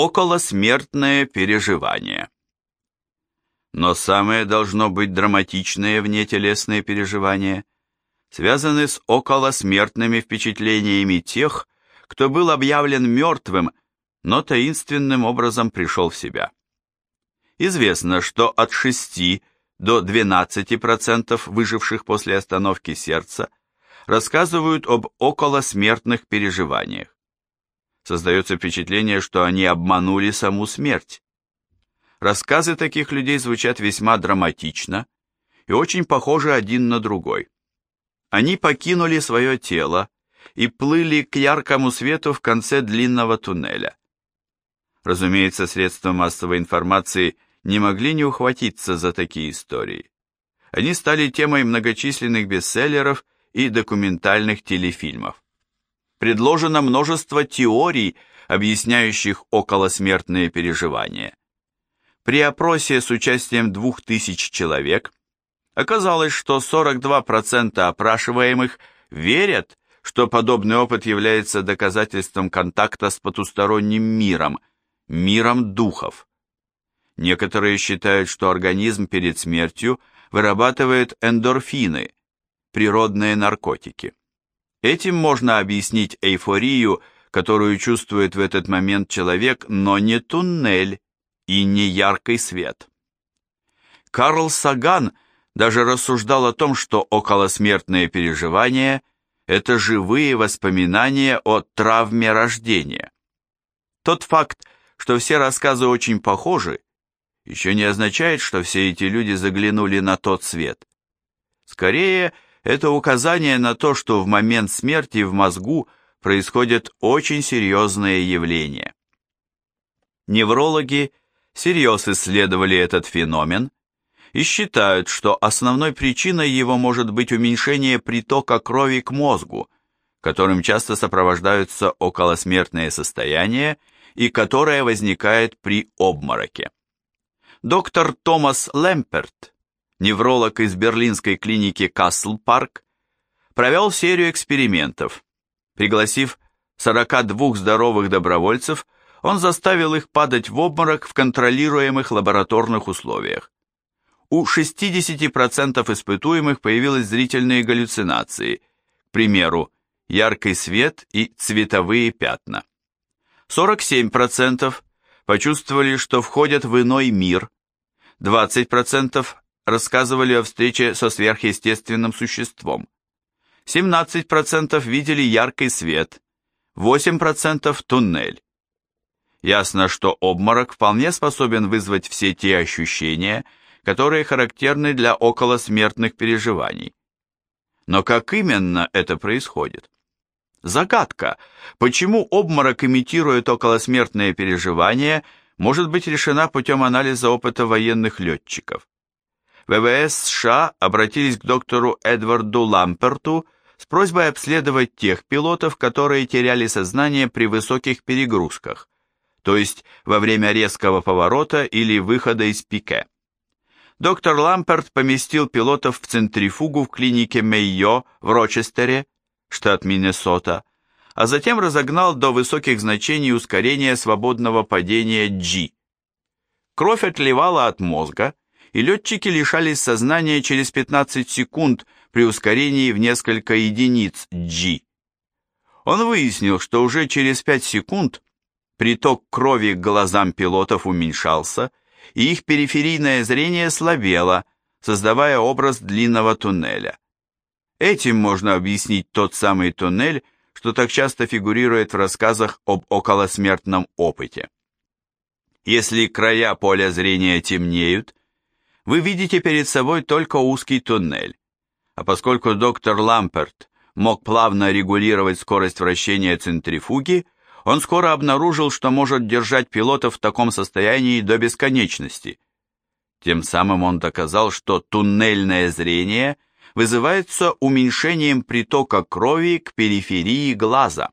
Околосмертное переживание. Но самые должно быть драматичные внетелесные переживания связаны с околосмертными впечатлениями тех, кто был объявлен мертвым, но таинственным образом пришел в себя. Известно, что от 6 до 12% выживших после остановки сердца рассказывают об околосмертных переживаниях. Создается впечатление, что они обманули саму смерть. Рассказы таких людей звучат весьма драматично и очень похожи один на другой. Они покинули свое тело и плыли к яркому свету в конце длинного туннеля. Разумеется, средства массовой информации не могли не ухватиться за такие истории. Они стали темой многочисленных бестселлеров и документальных телефильмов. Предложено множество теорий, объясняющих околосмертные переживания. При опросе с участием 2000 человек оказалось, что 42% опрашиваемых верят, что подобный опыт является доказательством контакта с потусторонним миром, миром духов. Некоторые считают, что организм перед смертью вырабатывает эндорфины, природные наркотики. Этим можно объяснить эйфорию, которую чувствует в этот момент человек, но не туннель и не яркий свет. Карл Саган даже рассуждал о том, что околосмертные переживания – это живые воспоминания о травме рождения. Тот факт, что все рассказы очень похожи, еще не означает, что все эти люди заглянули на тот свет. Скорее, это указание на то, что в момент смерти в мозгу происходят очень серьезные явления. Неврологи всерьез исследовали этот феномен и считают, что основной причиной его может быть уменьшение притока крови к мозгу, которым часто сопровождаются околосмертные состояния и которое возникает при обмороке. Доктор Томас Лемперт, невролог из берлинской клиники Касл Парк, провел серию экспериментов. Пригласив 42 здоровых добровольцев, он заставил их падать в обморок в контролируемых лабораторных условиях. У 60% испытуемых появились зрительные галлюцинации, к примеру, яркий свет и цветовые пятна. 47% почувствовали, что входят в иной мир, 20% рассказывали о встрече со сверхъестественным существом, 17% видели яркий свет, 8% туннель. Ясно, что обморок вполне способен вызвать все те ощущения, которые характерны для околосмертных переживаний. Но как именно это происходит? Загадка, почему обморок имитирует околосмертные переживания, может быть решена путем анализа опыта военных летчиков. ВВС США обратились к доктору Эдварду Ламперту с просьбой обследовать тех пилотов, которые теряли сознание при высоких перегрузках, то есть во время резкого поворота или выхода из пике. Доктор Ламперт поместил пилотов в центрифугу в клинике Мейо в Рочестере, штат Миннесота, а затем разогнал до высоких значений ускорения свободного падения G. Кровь отливала от мозга, и летчики лишались сознания через 15 секунд при ускорении в несколько единиц G. Он выяснил, что уже через 5 секунд приток крови к глазам пилотов уменьшался, и их периферийное зрение слабело, создавая образ длинного туннеля. Этим можно объяснить тот самый туннель, что так часто фигурирует в рассказах об околосмертном опыте. Если края поля зрения темнеют, вы видите перед собой только узкий туннель, а поскольку доктор Ламперт мог плавно регулировать скорость вращения центрифуги, он скоро обнаружил, что может держать пилота в таком состоянии до бесконечности. Тем самым он доказал, что туннельное зрение вызывается уменьшением притока крови к периферии глаза.